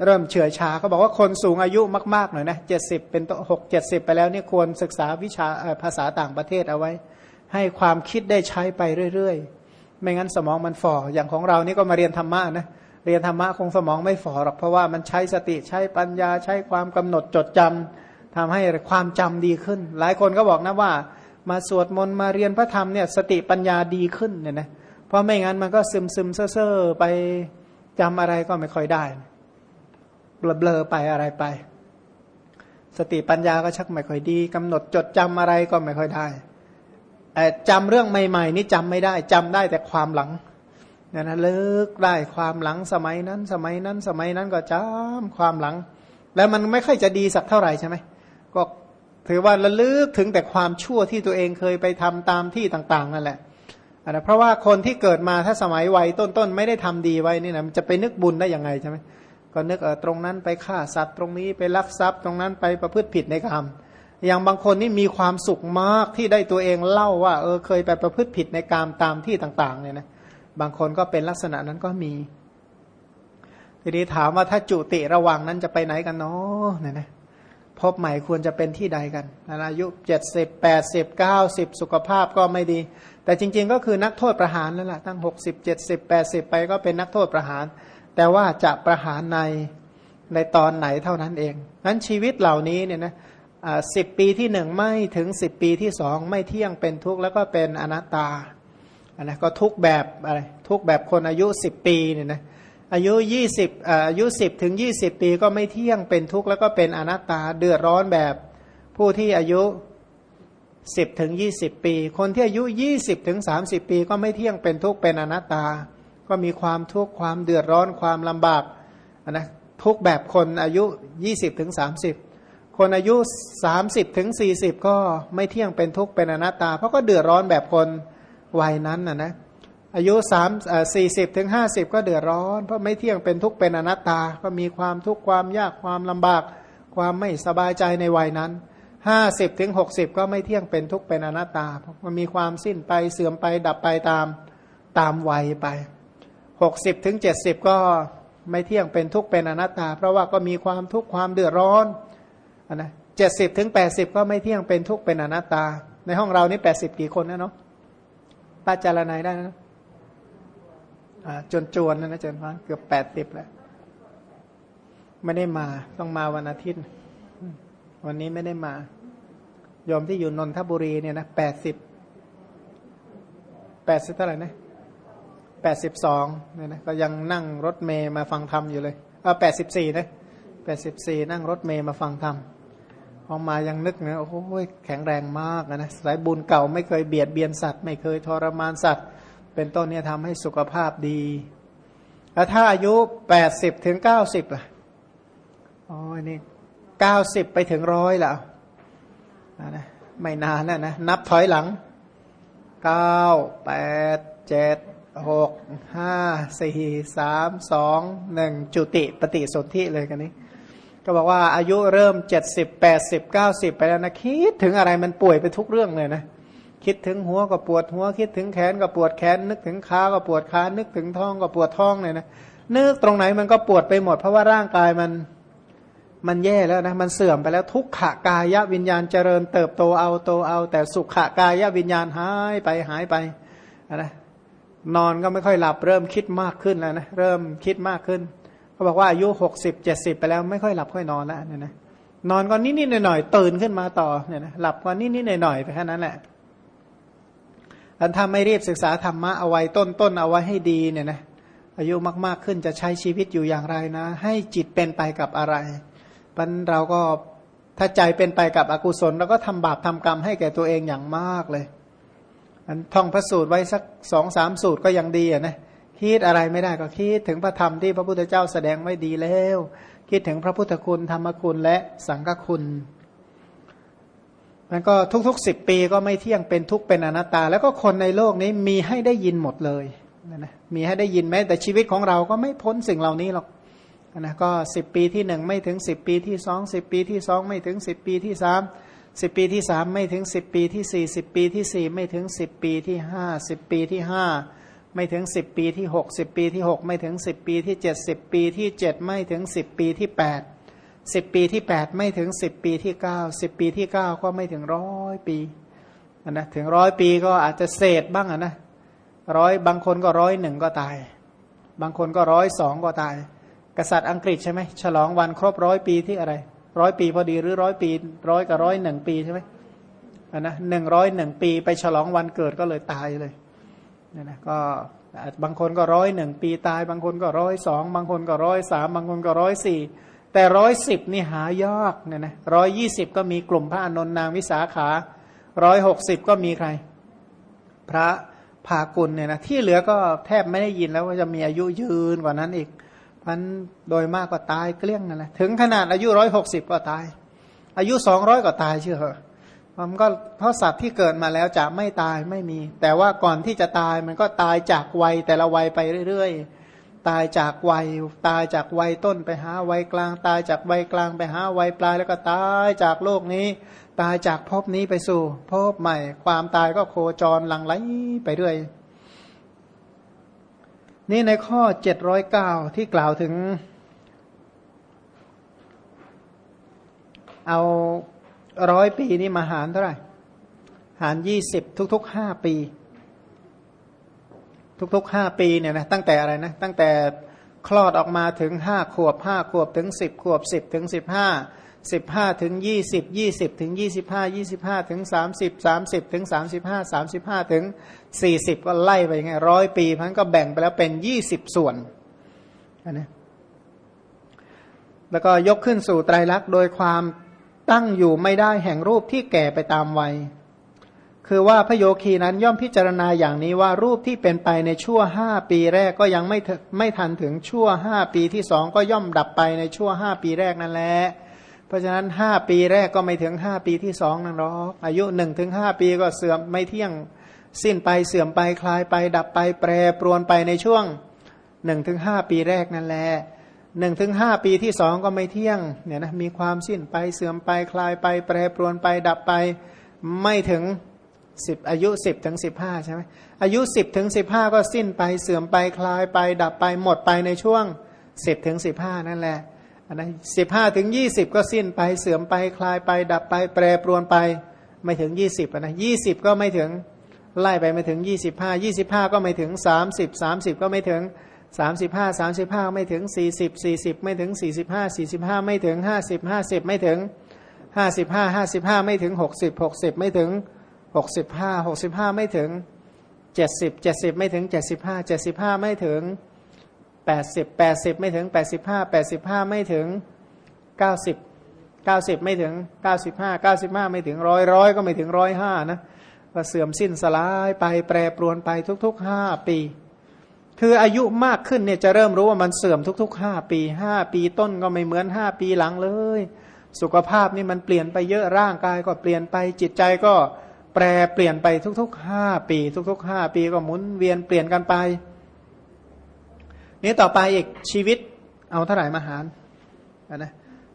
เริ่มเฉื่อยชาเขาบอกว่าคนสูงอายุมากๆหน่อยนะเจ็ดสิบเป็นหกเจ็ดสิบไปแล้วเนี่ยควรศึกษาวิชาภาษาต่างประเทศเอาไว้ ให้ความคิดได้ใช้ไปเรื่อยๆ ไม่งั้นสมองมันฝ่ออย่างของเรานี่ก็มาเรียนธรรมะนะเรียนธรรมะคงสมองไม่ฝ่อหรอกเพราะว่ามันใช้สติใช้ปัญญาใช้ความกำหนดจดจำทำให้ความจำดีขึ้น หลายคนก็บอกนะว่า มาสวดมนต์มาเรียนพระธรรมเนี่ยสติปัญญาดีขึ้นเนี่ยนะเพราะไม่งั้นมันก็ซึมซึมเซ่อๆไปจำอะไรก็ไม่ค่อยได้ เบลอๆไปอะไรไป สติปัญญาก็ชักไม่ค่อยดีกำหนดจดจำอะไรก็ไม่ค่อยได้จำเรื่องใหม่ ๆ นี่จำไม่ได้จำได้แต่ความหลังนี่ยนะเลิกได้ความหลังสมัยนั้น สมัยนั้นสมัยนั้นก็จำความหลัง แล้วมันไม่ค่อยจะดีสักเท่าไหร่ใช่ไหมก็ถือว่าระลึกถึงแต่ความชั่วที่ตัวเองเคยไปทำตามที่ต่าง ๆ นั่นแหละนะเพราะว่าคนที่เกิดมาถ้าสมัยวัยต้นๆ ไม่ได้ทำดีไว้นี่นะมันจะไปนึกบุญได้ยังไงใช่ไหม ก็นึกเออตรงนั้นไปฆ่าสัตว์ตรงนี้ไปลักทรัพย์ตรงนั้นไปประพฤติผิดในกรรมอย่างบางคนนี่มีความสุขมากที่ได้ตัวเองเล่าว่า เออเคยไปประพฤติผิดในกรรมตามที่ต่างๆเนี่ยนะบางคนก็เป็นลักษณะนั้นก็มี ทีนี้ถามว่าถ้าจุติระหว่างนั้นจะไปไหนกันเนาะเนี่ยนะพบใหม่ควรจะเป็นที่ใดกันอายุเจ็ดสิบแปดสิบเก้าสิบสุขภาพก็ไม่ดี แต่จริง ๆ ก็คือนักโทษประหารแล้วล่ะ ตั้งหกสิบเจ็ดสิบแปดสิบไปก็เป็นนักโทษประหาร แต่ว่าจะประหารในในตอนไหนเท่านั้นเองนั้นชีวิตเหล่านี้เนี่ยนะสิบปีที่หนึ่งไม่ถึงสิบปีที่สองไม่เที่ยงเป็นทุกข์แล้วก็เป็นอนัตตาอันนะก็ทุกแบบอะไรทุกแบบคนอายุสิบปีเนี่ยนะอายุยี่สิบอายุสิบถึงยี่สิบปีก็ไม่เที่ยงเป็นทุกข์แล้วก็เป็นอนัตตาเดือดร้อนแบบผู้ที่อายุสิบถึงยี่สิบปี คนที่อายุยี่สิบถึงสามสิบปี ก็ไม่เที่ยงเป็นทุกข์เป็นอนัตตา ก็มีความทุกข์ความเดือดร้อนความลำบากนะทุกแบบคนอายุยี่สิบถึงสามสิบคนอายุสามสิบถึงสี่สิบก็ไม่เที่ยงเป็นทุกข์เป็นอนัตตา เพราะก็เดือดร้อนแบบคนวัยนั้นนะนะอายุสามสี่สิบถึงห้าสิบก็เดือดร้อน เพราะไม่เที่ยงเป็นทุกข์เป็นอนัตตา ก็มีความทุกข์ความยากความลำบาก ความไม่สบายใจในวัยนั้นห้าสิบถึงหกสิบก็ไม่เที่ยงเป็นทุกข์เป็นอนัตตาเพราะมันมีความสิ้นไปเสื่อมไปดับไปตามตามวัยไป หกสิบถึงเจ็ดสิบก็ไม่เที่ยงเป็นทุกข์เป็นอนัตตา เพราะว่าก็มีความทุกข์ความเดือดร้อนนะเจ็ดสิบถึงแปดสิบก็ไม่เที่ยงเป็นทุกข์เป็นอนัตตา ในห้องเรานี่แปดสิบกี่คนนะเนาะป้าจารณายได้นะจนจวนนะนะเจนพันเกือบแปดสิบแล้วไม่ได้มาต้องมาวันอาทิตย์ วันนี้ไม่ได้มายอมที่อยู่นนทบุรีเนี่ยนะแปดสิบแปดสิบเท่าไหร่นะ แปดสิบสองเนี่ยนะก็ยังนั่งรถเมย์มาฟังธรรมอยู่เลยเออแปดสิบสี่นะแปดสิบสี่นั่งรถเมย์มาฟังธรรมพอมายังนึกนะโอ้โหแข็งแรงมากนะสายบุญเก่าไม่เคยเบียดเบียนสัตว์ ไม่เคยทรมานสัตว์ เป็นต้นเนี่ยทำให้สุขภาพดี แล้วถ้าอายุแปดสิบถึงเก้าสิบล่ะอ๋อนี่เก้าสิบไปถึงร้อยแล้วนะไม่นานนะนะ นับถอยหลังเก้าแปดเจ็ด หกห้าสี่สามสองหนึ่งจุติปฏิสนธิเลยกันนี้ ก็บอกว่าอายุเริ่มเจ็ดสิบแปดสิบเก้าสิบไปแล้วนะ คิดถึงอะไรมันป่วยไปทุกเรื่องเลยนะคิดถึงหัวก็ปวดหัว คิดถึงแขนก็ปวดแขน นึกถึงขาก็ปวดขานึกถึงท้องก็ปวดท้องเลยนะนึกตรงไหนมันก็ปวดไปหมด เพราะว่าร่างกายมันมันแย่แล้วนะมันเสื่อมไปแล้วทุกขากายวิญญาณเจริญเติบโตเอาโตเอา แต่สุขากายวิญญาณหายไปหายไปนะ นอนก็ไม่ค่อยหลับเริ่มคิดมากขึ้นแล้วนะเริ่มคิดมากขึ้นเขาบอกว่าอายุหกสิบเจ็ดสิบไปแล้วไม่ค่อยหลับค่อยนอนแล้วเนี่ยนะนอนก็นิดๆหน่อยๆตื่นขึ้นมาต่อเนี่ยนะหลับก็นิดๆหน่อยๆไปแค่นั้นแหละอันถ้าไม่รีบศึกษาธรรมะเอาไว้ต้นต้นเอาไว้ให้ดีเนี่ยนะอายุมากๆขึ้นจะใช้ชีวิตอยู่อย่างไรนะ ให้จิตเป็นไปกับอะไรปันเราก็ถ้าใจเป็นไปกับอกุศลเราก็ทำบาปทำกรรมให้แก่ตัวเองอย่างมากเลย อันท่องพระสูตรไว้สักสองสามสูตรก็ยังดีอะนะคิดอะไรไม่ได้ก็คิดถึงพระธรรมที่พระพุทธเจ้าแสดงไว้ดีแล้ว คิดถึงพระพุทธคุณธรรมคุณและสังฆคุณมันก็ทุกๆสิบปีก็ไม่เที่ยงเป็นทุกเป็นอนัตตา แล้วก็คนในโลกนี้มีให้ได้ยินหมดเลยนะมีให้ได้ยินแม้แต่ชีวิตของเราก็ไม่พ้นสิ่งเหล่านี้หรอกนะก็สิบปีที่หนึ่งไม่ถึงสิบปีที่สองสิบปีที่สองไม่ถึงสิบปีที่สาม สิบปีที่สามไม่ถึงสิบปีที่สี่สิบปีที่สี่ไม่ถึงสิบปีที่ห้าสิบปีที่ห้าไม่ถึงสิบปีที่หกสิบปีที่หกไม่ถึงสิบปีที่เจ็ดสิบปีที่เจ็ดไม่ถึงสิบปีที่แปดสิบปีที่แปดไม่ถึงสิบปีที่เก้าสิบปีที่เก้าก็ไม่ถึงร้อยปีนะถึงร้อยปีก็อาจจะเศษบ้างนะร้อยบางคนก็ร้อยหนึ่งก็ตาย บางคนก็ร้อยสองก็ตาย กษัตริย์อังกฤษใช่ไหมฉลองวันครบร้อยปีที่อะไร ร้อยปีพอดีหรือร้อยปีร้อยกับร้อยหนึ่งปีใช่ไหมอันนะหนึ่งร้อยหนึ่งปีไปฉลองวันเกิดก็เลยตายเลยเนี่ยนะก็บางคนก็ร้อยหนึ่งปีตาย บางคนก็ร้อยสองบางคนก็ร้อยสามบางคนก็ร้อยสี่แต่ร้อยสิบนี่หายากเนี่ยนะร้อยยี่สิบก็มีกลุ่มพระอนนท์นางวิสาขาร้อยหกสิบก็มีใคร พระภากุลเนี่ยนะที่เหลือก็แทบไม่ได้ยินแล้วว่าจะมีอายุยืนกว่านั้นอีก พันโดยมากก็ตายเกลี้ยงนั่นแหละถึงขนาดอายุร้อยหกสิบก็ตาย อายุสองร้อยก็ตายเชื่อเหรอมันก็เพราะสัตว์ที่เกิดมาแล้วจะไม่ตายไม่มี แต่ว่าก่อนที่จะตายมันก็ตายจากวัยแต่ละวัยไปเรื่อยๆ ตายจากวัยตายจากวัยต้นไปหาวัยกลาง ตายจากวัยกลางไปหาวัยปลายแล้วก็ตายจากโลกนี้ ตายจากภพนี้ไปสู่ภพใหม่ ความตายก็โคจรหลังไหลไปเรื่อย นี่ในข้อเจ็ดร้อยเก้าที่กล่าวถึง เอาร้อยปีนี่มาหารเท่าไหร่ หารยี่สิบทุกๆห้าปี ทุกๆห้าปีเนี่ยนะตั้งแต่อะไรนะ ตั้งแต่คลอดออกมาถึงห้าขวบห้าขวบถึงสิบขวบสิบถึงสิบห้า สิบห้าถึงยี่สิบยี่สิบถึงยี่สิบห้ายี่สิบห้าถึงสามสิบสามสิบถึงสามสิบห้าสามสิบห้าถึงสี่สิบก็ไล่ไปไงร้อยปีพันก็แบ่งไปแล้วเป็นยี่สิบส่วนอันนี้แล้วก็ยกขึ้นสู่ไตรลักษณ์โดยความตั้งอยู่ไม่ได้แห่งรูปที่แก่ไปตามวัย คือว่าพระโยคีนั้นย่อมพิจารณาอย่างนี้ว่ารูปที่เป็นไปในชั่วห้าปีแรกก็ยังไม่ไม่ทันถึงชั่วห้าปีที่สองก็ย่อมดับไปในชั่วห้าปีแรกนั่นแหละ เพราะฉะนั้นห้าปีแรกก็ไม่ถึงห้าปีที่สองนั่นหรอกอายุหนึ่งถึงห้าปีก็เสื่อมไม่เที่ยงสิ้นไปเสื่อมไปคลายไป ดับไปแปรปรวนไปในช่วงหนึ่งถึงห้าปีแรกนั่นแหละหนึ่งถึงห้าปีที่สองก็ไม่เที่ยงเนี่ยนะมีความสิ้นไปเสื่อมไปคลายไป แปรปรวนไป ดับไปไม่ถึงสิบอายุสิบถึงสิบห้าใช่ไหมอายุสิบถึงสิบห้าก็สิ้นไปเสื่อมไปคลายไป ดับไปหมดไปในช่วงสิบถึงสิบห้านั่นแหละ นนั้นสิบห้าถึงยี่สิบก็สิ้นไปเสื่อมไปคลายไป ดับไป แปรปรวนไป ไม่ถึงยี่สิบนะยี่สิบก็ไม่ถึงไล่ไปไม่ถึงยี่สิบห้ายี่สิบห้าก็ไม่ถึงสามสิบสามสิบก็ไม่ถึงสามสิบห้าสามสิบห้าไม่ถึงสี่สิบสี่สิบไม่ถึงสี่สิบห้าสี่สิบห้าไม่ถึงห้าสิบห้าสิบไม่ถึงห้าสิบห้าห้าสิบห้าไม่ถึงหกสิบหกสิบไม่ถึงหกสิบห้าหกสิบห้าไม่ถึงเจ็ดสิบเจ็ดสิบไม่ถึงเจ็ดสิบห้าเจ็ดสิบห้าไม่ถึง แปดสิบแปดสิบไม่ถึงแปดสิบห้าแปดสิบห้าไม่ถึงเก้าสิบเก้าสิบไม่ถึงเก้าสิบห้าเก้าสิบห้าไม่ถึงร้อยร้อยก็ไม่ถึงร้อยห้านะก็เสื่อมสิ้นสลายไปแปรปรวนไปทุกๆห้าปี คืออายุมากขึ้นเนี่ยจะเริ่มรู้ว่ามันเสื่อมทุกๆห้าปีห้าปีต้นก็ไม่เหมือนห้าปีหลังเลย สุขภาพนี่มันเปลี่ยนไปเยอะร่างกายก็เปลี่ยนไปจิตใจก็แปรเปลี่ยนไปทุกๆห้าปี ทุกๆห้าปีก็หมุนเวียนเปลี่ยนกันไป นี้ต่อไปอีกชีวิตเอาเท่าไหร่มาหารนะ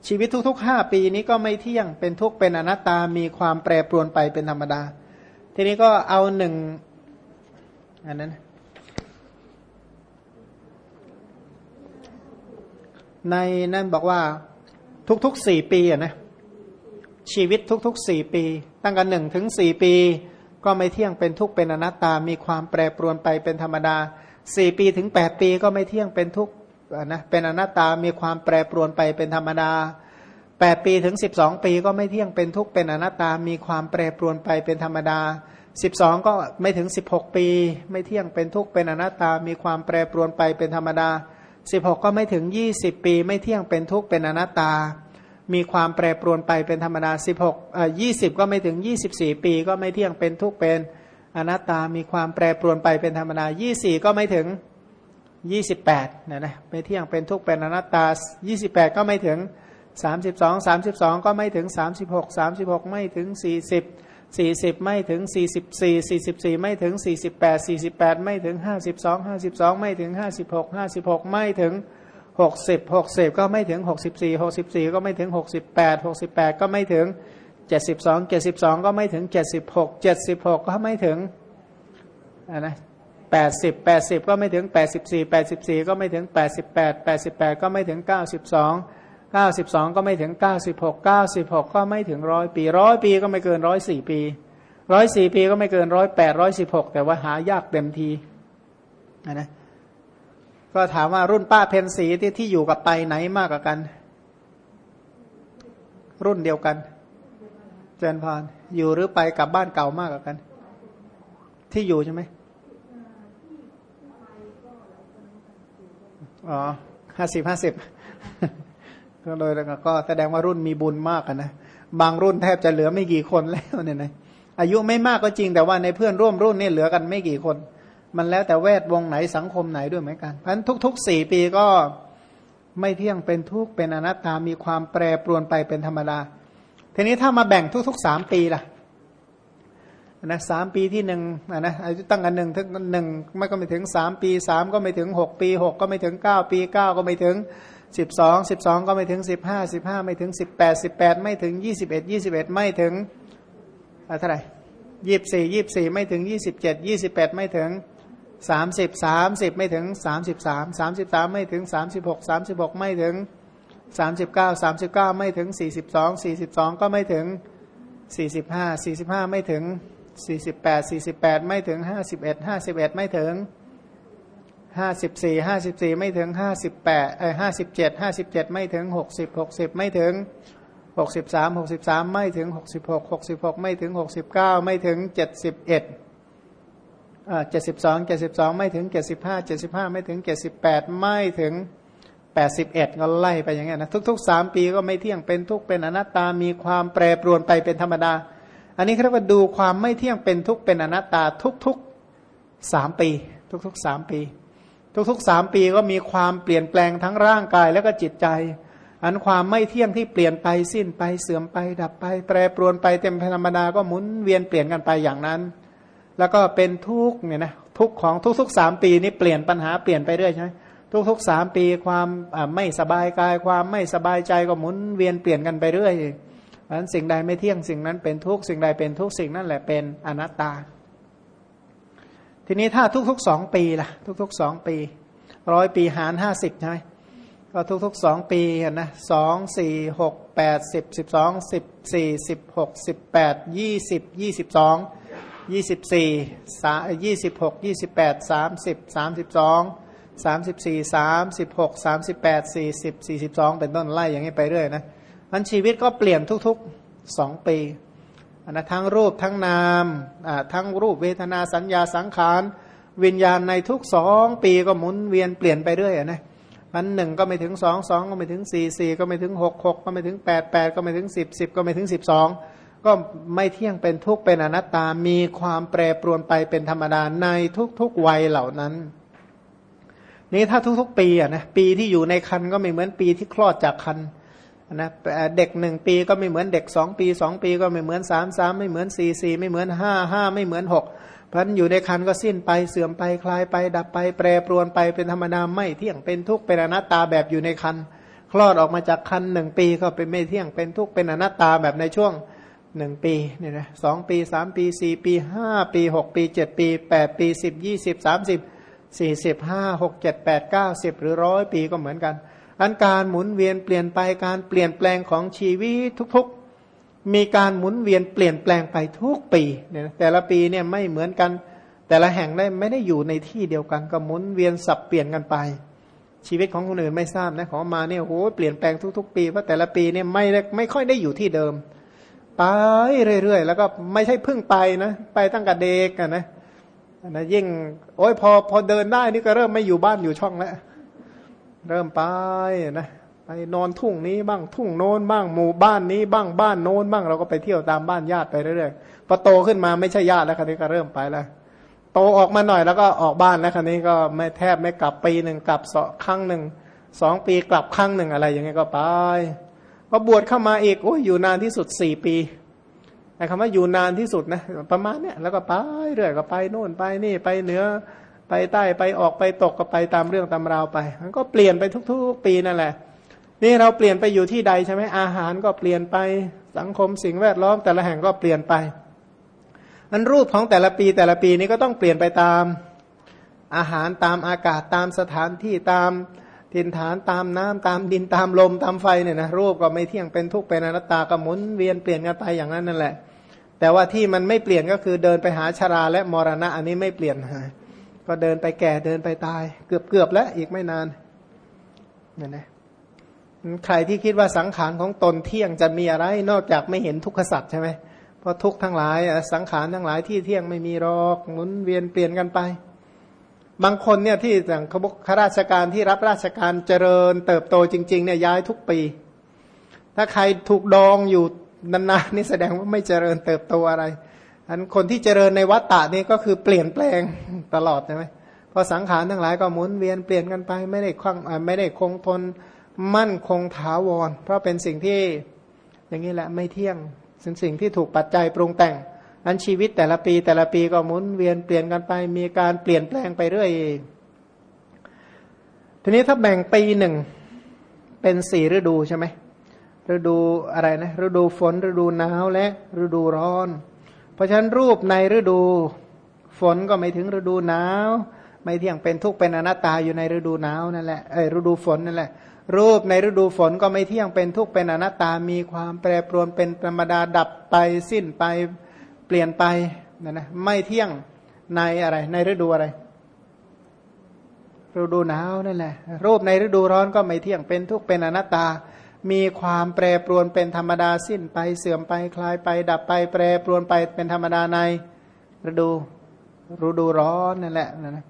ชีวิตทุกๆห้าปีนี้ก็ไม่เที่ยงเป็นทุกเป็นอนัตตามีความแปรปรวนไปเป็นธรรมดา ทีนี้ก็เอาหนึ่งอันนั้น ในนั่นบอกว่าทุกๆสี่ปีอะนะชีวิตทุกๆสี่ปี ตั้งกันหนึ่งถึงสี่ปี ก็ไม่เที่ยงเป็นทุกเป็นอนัตตามีความแปรปรวนไปเป็นธรรมดา สี่ปีถึงแปดปีก็ไม่เที่ยงเป็นทุกข์นะเป็นอนัตตามีความแปรปรวนไปเป็นธรรมดาแปดปีถึงสิบสองปีก็ไม่เที่ยงเป็นทุกข์เป็นอนัตตามีความแปรปรวนไปเป็นธรรมดาสิบสองก็ไม่ถึงสิบหกปี ไม่เที่ยงเป็นทุกข์เป็นอนัตตามีความแปรปรวนไปเป็นธรรมดาสิบหกก็ไม่ถึงยี่สิบปี ไม่เที่ยงเป็นทุกข์เป็นอนัตตา มีความแปรปรวนไปเป็นธรรมดาสิบหกอ่ายี่สิบก็ไม่ถึงยี่สิบสี่ปี ก็ไม่เที่ยงเป็นทุกข์เป็น อนัตตามีความแปรปรวนไปเป็นธรรมดายี่สี่ก็ไม่ถึงยี่สิบแปดนะนะไม่เที่ยงเป็นทุกข์เป็นอนัตตายี่สิบแปดก็ไม่ถึงสามสิบสองสามสิบสองก็ไม่ถึงสามสิบหกสามสิบหกไม่ถึงสี่สิบสี่สิบไม่ถึงสี่สิบสี่สี่สิบสี่ไม่ถึงสี่สิบแปดสี่สิบแปดไม่ถึงห้าสิบสองห้าสิบสองไม่ถึงห้าสิบหกห้าสิบหกไม่ถึงหกสิบหกสิบก็ไม่ถึงหกสิบสี่หกสิบสี่ก็ไม่ถึงหกสิบแปดหกสิบแปดก็ไม่ถึง เจ็ดสิบสองเจ็ดสิบสองก็ไม่ถึงเจ็ดสิบหกเจ็ดสิบหกก็ไม่ถึงอ่านะแปดสิบแปดสิบก็ไม่ถึงแปดสิบสี่แปดสิบสี่ก็ไม่ถึงแปดสิบแปดแปดสิบแปดก็ไม่ถึงเก้าสิบสองเก้าสิบสองก็ไม่ถึงเก้าสิบหกเก้าสิบหกก็ไม่ถึงร้อยปีร้อยปีก็ไม่เกินร้อยสี่ปีร้อยสี่ปีก็ไม่เกินร้อยแปดร้อยสิบหกแต่ว่าหายากเต็มทีนะก็ถามว่ารุ่นป้าเพนสีที่ที่อยู่กับไปไหนมากกว่ากัน รุ่นเดียวกัน จนพรอยู่หรือไปกับบ้านเก่ามากกว่ากัน ที่อยู่ใช่ไหมอ๋อห้าสิบห้าสิบก็เลยแล้วก็แสดงว่ารุ่นมีบุญมากนะบางรุ่นแทบจะเหลือไม่กี่คนแล้วเนี่ยนะอายุไม่มากก็จริงแต่ว่าในเพื่อนร่วมรุ่นนี่เหลือกันไม่กี่คน มันแล้วแต่แวดวงไหนสังคมไหนด้วยเหมือนกันเพราะฉะนั้นทุกๆสี่ปีก็ไม่เที่ยงเป็นทุกข์เป็นอนัตตามีความแปรปรวนไปเป็นธรรมดา ทีนี้ถ้ามาแบ่งทุกๆสามปีล่ะนะสามปีที่หนึ่งนะอายุตั้งกันหนึ่งถึงหนึ่งไม่ก็ไม่ถึงสามปีสามก็ไม่ถึงหกปีหกก็ไม่ถึงเก้าปีเก้าก็ไม่ถึงสิบสองสิบสองก็ไม่ถึงสิบห้าสิบห้าไม่ถึงสิบแปดสิบแปดไม่ถึงยี่สิบเอ็ดยี่สิบเอ็ดไม่ถึงเท่าไหร่ยี่สิบสี่ยี่สิบสี่ไม่ถึงยี่สิบเจ็ดยี่สิบแปดไม่ถึงสามสิบสามสิบไม่ถึงสามสิบสามสามสิบสามไม่ถึงสามสิบหกสามสิบหกไม่ถึง สามสิบเก้าสามสิบเก้าไม่ถึงสี่สิบสองสี่สิบสองก็ไม่ถึงสี่สิบห้าสี่สิบห้าไม่ถึงสี่สิบแปดสี่สิบแปดไม่ถึงห้าสิบเอ็ดห้าสิบเอ็ดไม่ถึงห้าสิบสี่ห้าสิบสี่ไม่ถึงห้าสิบแปดเออห้าสิบเจ็ดห้าสิบเจ็ดไม่ถึงหกสิบหกสิบไม่ถึงหกสิบสามหกสิบสามไม่ถึงหกสิบหกหกสิบหกไม่ถึงหกสิบเก้าไม่ถึงเจ็ดสิบเอ็ดเจ็ดสิบสองเจ็ดสิบสองไม่ถึงเจ็ดสิบห้าเจ็ดสิบห้าไม่ถึงเจ็ดสิบแปดไม่ถึงแปดสิบเอ็ดก็ไล่ไปอย่างเงี้ยนะทุกๆสามปีก็ไม่เที่ยงเป็นทุกเป็นอนัตตา มีความแปรปรวนไปเป็นธรรมดา อันนี้เรียกว่าดูความไม่เที่ยงเป็นทุกเป็นอนัตตาทุกๆสามปี ทุกๆสามปี ทุกๆสามปีก็มีความเปลี่ยนแปลงทั้งร่างกายแล้วก็จิตใจ อันความไม่เที่ยงที่เปลี่ยนไปสิ้นไปเสื่อมไป ดับไป แปรปรวนไปเต็มธรรมดาก็หมุนเวียนเปลี่ยนกันไปอย่างนั้น แล้วก็เป็นทุกเนี่ยนะทุกของทุกๆสามปีนี้เปลี่ยนปัญหาเปลี่ยนไปเรื่อยใช่ไหม ทุกๆสามปีความไม่สบายกายความไม่สบายใจก็หมุนเวียนเปลี่ยนกันไปเรื่อยเพราะฉะนั้นสิ่งใดไม่เที่ยงสิ่งนั้นเป็นทุกสิ่งใดเป็นทุกสิ่งนั่นแหละเป็นอนัตตา ทีนี้ถ้าทุกๆสองปีล่ะ ทุกๆสองปีร้อยปีหารห้าสิบใช่ไหมก็ทุกๆสองปีนะสองสี่หกแปดสิบสิบสองสิบสี่สิบหกสิบแปดยี่สิบยี่สิบสองยี่สิบสี่ยี่สิบหกยี่สิบแปดสามสิบสามสิบสอง สามสิบสี่สามสิบหกสามสิบแปดสี่สิบสี่สิบสองเป็นต้นไล่อย่างนี้ไปเรื่อยนะมันชีวิตก็เปลี่ยนทุกๆสองปีนะทั้งรูปทั้งนามทั้งรูปเวทนาสัญญาสังขาร วิญญาณในทุกสองปีก็หมุนเวียนเปลี่ยนไปเรื่อยนะมันหนึ่งก็ไม่ถึงสองสองก็ไม่ถึงสี่สี่ก็ไม่ถึงหกหกก็ไม่ถึงแปดแปดก็ไม่ถึงสิบสิบก็ไม่ถึงสิบสองก็ไม่เที่ยงเป็นทุกข์เป็นอนัตตา มีความแปรปรวนไปเป็นธรรมดาในทุกๆวัยเหล่านั้น นี่ถ้าทุกๆ ปีอะนะปีที่อยู่ในคันก็ไม่เหมือนปีที่คลอดจากคันนะเด็กหนึ่งปีก็ไม่เหมือนเด็กสองปีสองปีก็ไม่เหมือนสามสามไม่เหมือนสี่สี่ไม่เหมือนห้าห้าไม่เหมือนหกพันอยู่ในคันก็สิ้นไปเสื่อมไปคลายไป ดับไป แปรปรวนไปเป็นธรรมดาไม่เที่ยงเป็นทุกข์เป็นอนัตตาแบบอยู่ในคันคลอดออกมาจากคันหนึ่งปีก็เป็นไม่เที่ยงเป็นทุกข์เป็นอนัตตาแบบในช่วงหนึ่งปีเนี่ยนะสองปีสามปีสี่ปีห้าปีหกปีเจ็ดปีแปดปีสิบยี่สิบสามสิบ สี่สิบห้าหกเจ็ดแปดเก้าสิบหรือร้อยปีก็เหมือนกัน อันการหมุนเวียนเปลี่ยนไปการเปลี่ยนแปลงของชีวิตทุกๆ มีการหมุนเวียนเปลี่ยนแปลงไปทุกปีเนี่ยแต่ละปีเนี่ยไม่เหมือนกัน แต่ละแห่งได้ไม่ได้อยู่ในที่เดียวกันก็หมุนเวียนสับเปลี่ยนกันไป ชีวิตของคนอื่นไม่ทราบนะของมาเนี่ยโหเปลี่ยนแปลงทุกๆ ปีเพราะแต่ละปีเนี่ยไม่ไม่ค่อยได้อยู่ที่เดิม ไปเรื่อยๆ แล้วก็ไม่ใช่เพึ่งไปนะไปตั้งแต่เด็กกันนะ นะยิ่ง โอ้ยพอพอเดินได้นี่ก็เริ่มไม่อยู่บ้านอยู่ช่องแล้ว เริ่มไปนะไปนอนทุ่งนี้บ้างทุ่งโน้นบ้างหมู่บ้านนี้บ้างบ้านโน้นบ้างเราก็ไปเที่ยวตามบ้านญาติไปเรื่อยๆพอโตขึ้นมาไม่ใช่ญาติแล้วคันนี้ก็เริ่มไปแล้วโตออกมาหน่อยแล้วก็ออกบ้านแล้วคันนี้ก็ไม่แทบไม่กลับปีหนึ่งกลับสองครั้งหนึ่งสองปีกลับครั้งหนึ่งอะไรอย่างเงี้ยก็ไปพอบวชเข้ามาอีกโอ้ยอยู่นานที่สุดสี่ปี ไอ้คำว่าอยู่นานที่สุดนะประมาณเนี้ยแล้วก็ไปเรื่อยก็ไปโน่นไปนี่ไปเหนือไปใต้ไปออกไปตกก็ไปตามเรื่องตามราวไป มันก็เปลี่ยนไปทุก ๆ ปีนั่นแหละ นี่เราเปลี่ยนไปอยู่ที่ใดใช่ไหมอาหารก็เปลี่ยนไปสังคมสิ่งแวดล้อมแต่ละแห่งก็เปลี่ยนไปอันรูปของแต่ละปีแต่ละปีนี้ก็ต้องเปลี่ยนไปตามอาหารตามอากาศตามสถานที่ตามทินฐานตามน้ำตามดินตามลมตามไฟเนี่ยนะรูปก็ไม่เที่ยงเป็นทุกข์เป็นอนัตตาก็หมุนเวียนเปลี่ยนกันไปอย่างนั้นนั่นแหละ แต่ว่าที่มันไม่เปลี่ยนก็คือเดินไปหาชราและมรณะ อันนี้ไม่เปลี่ยนก็เดินไปแก่เดินไปตาย เกือบเกือบแล้วอีกไม่นานเนี่ยนะใครที่คิดว่าสังขารของตนเที่ยงจะมีอะไร นอกจากไม่เห็นทุกขสัตว์ใช่ไหมเพราะทุกทั้งหลายสังขารทั้งหลายที่เที่ยงไม่มีรอกหมุนเวียนเปลี่ยนกันไป บางคนเนี่ยที่อย่างข้าราชการที่รับราชการเจริญ เติบโตจริงๆเนี่ยย้ายทุกปี ถ้าใครถูกดองอยู่ นานๆนี่แสดงว่าไม่เจริญเติบโตอะไรอันคนที่เจริญในวัฏฏะนี่ก็คือเปลี่ยนแปลงตลอดใช่ไหมพอสังขารทั้งหลายก็หมุนเวียนเปลี่ยนกันไปไม่ได้คงไม่ได้คงทนมั่นคงถาวร เพราะเป็นสิ่งที่อย่างนี้แหละไม่เที่ยงสิ่งสิ่งที่ถูกปัจจัยปรุงแต่งอันชีวิตแต่ละปีแต่ละปีก็หมุนเวียนเปลี่ยนกันไป มีการเปลี่ยนแปลงไปเรื่อยทีนี้ถ้าแบ่งปีหนึ่งเป็นสี่ฤดูใช่ไหม ฤดูอะไรนะฤดูฝนฤดูหนาวและฤดูร้อน เพราะฉะนั้นรูปในฤดูฝนก็ไม่ถึงฤดูหนาว ไม่เที่ยงเป็นทุกข์เป็นอนัตตาอยู่ในฤดูหนาวนั่นแหละเออฤดูฝนนั่นแหละ รูปในฤดูฝนก็ไม่เที่ยงเป็นทุกข์เป็นอนัตตามีความแปรปรวนเป็นธรรมดาดับไปสิ้นไปเปลี่ยนไปนั่นนะไม่เที่ยงในอะไร ในฤดูอะไรฤดูหนาวนั่นแหละรูปในฤดูร้อนก็ไม่เที่ยงเป็นทุกข์เป็นอนัตตา มีความแปรปรวนเป็นธรรมดาสิ้นไปเสื่อมไปคลายไป ดับไป แปรปรวนไปเป็นธรรมดาในฤดูฤดูร้อนนั่นแหละนะ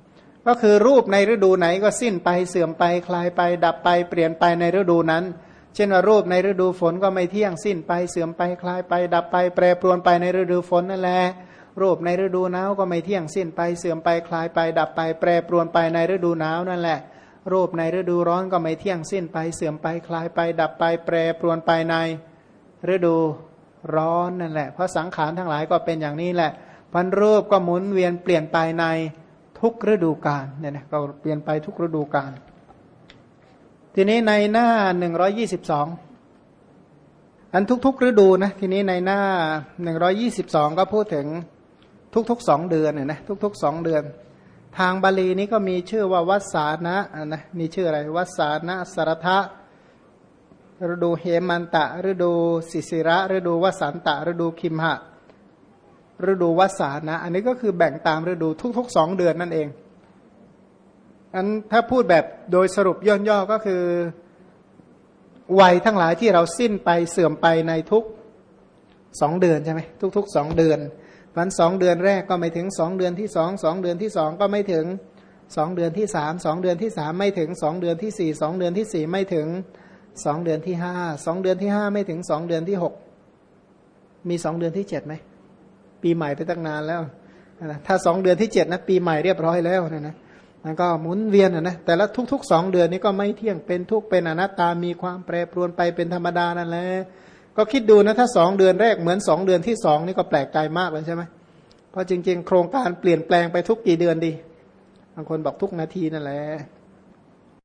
ก็คือรูปในฤดูไหนก็สิ้นไปเสื่อมไปคลายไป ดับไปเปลี่ยนไปในฤดูนั้น เช่นว่ารูปในฤดูฝนก็ไม่เที่ยงสิ้นไปเสื่อมไปคลายไป ดับไป แปรปรวนไปในฤดูฝนนั่นแหละรูปในฤดูหนาวก็ไม่เที่ยงสิ้นไปเสื่อมไปคลายไป ดับไป แปรปรวนไปในฤดูหนาวนั่นแหละ รูปในฤดูร้อนก็ไม่เที่ยงสิ้นไปเสื่อมไปคลายไป ดับไปแปรปรวนไปในฤดูร้อนนั่นแหละ เพราะสังขารทั้งหลายก็เป็นอย่างนี้แหละพันรูปก็หมุนเวียนเปลี่ยนไปในทุกฤดูกาลเนี่ยนะก็เปลี่ยนไปทุกฤดูกาลทีนี้ในหน้าหนึ่งร้อยี่สิบสองอันทุกๆฤดูนะทีนี้ในหน้าหนึ่งร้อยี่สิบสองก็พูดถึงทุกๆสองเดือนเนี่ยนะทุกๆสองเดือน ทางบาลีนี้ก็มีชื่อว่าวัสานะนะมีชื่ออะไรวัสานะสารทะฤดูเหมันตะ ฤดูสิสิระ ฤดูวสันตะ ฤดูคิมหะ ฤดูวัสานะ อันนี้ก็คือแบ่งตามฤดูทุกๆสองเดือนนั่นเองอันถ้าพูดแบบโดยสรุปย่อๆก็คือ วัยทั้งหลายที่เราสิ้นไปเสื่อมไปในทุกสองเดือนใช่ไหมทุกๆสองเดือน วันสองเดือนแรกก็ไม่ถึงสองเดือนที่สองสองเดือนที่สองก็ไม่ถึงสองเดือนที่สามสองเดือนที่สามไม่ถึงสองเดือนที่สี่สองเดือนที่สี่ไม่ถึงสองเดือนที่ห้าสองเดือนที่ห้าไม่ถึงสองเดือนที่หกมีสองเดือนที่เจ็ดไหมปีใหม่ไปตั้งนานแล้วนะถ้าสองเดือนที่เจ็ดนะปีใหม่เรียบร้อยแล้วนะนะมันก็หมุนเวียนนะแต่ละทุกๆสองเดือนนี้ก็ไม่เที่ยงเป็นทุกเป็นอนัตตามีความแปรปรวนไปเป็นธรรมดานั่นแหละ ก็คิดดูนะถ้าสองเดือนแรกเหมือนสองเดือนที่สองนี่ก็แปลกใจมากเลยใช่ไหมเพราะจริง ๆ โครงการเปลี่ยนแปลงไปทุกกี่เดือนดี บางคนบอกทุกนาทีนั่นแหละ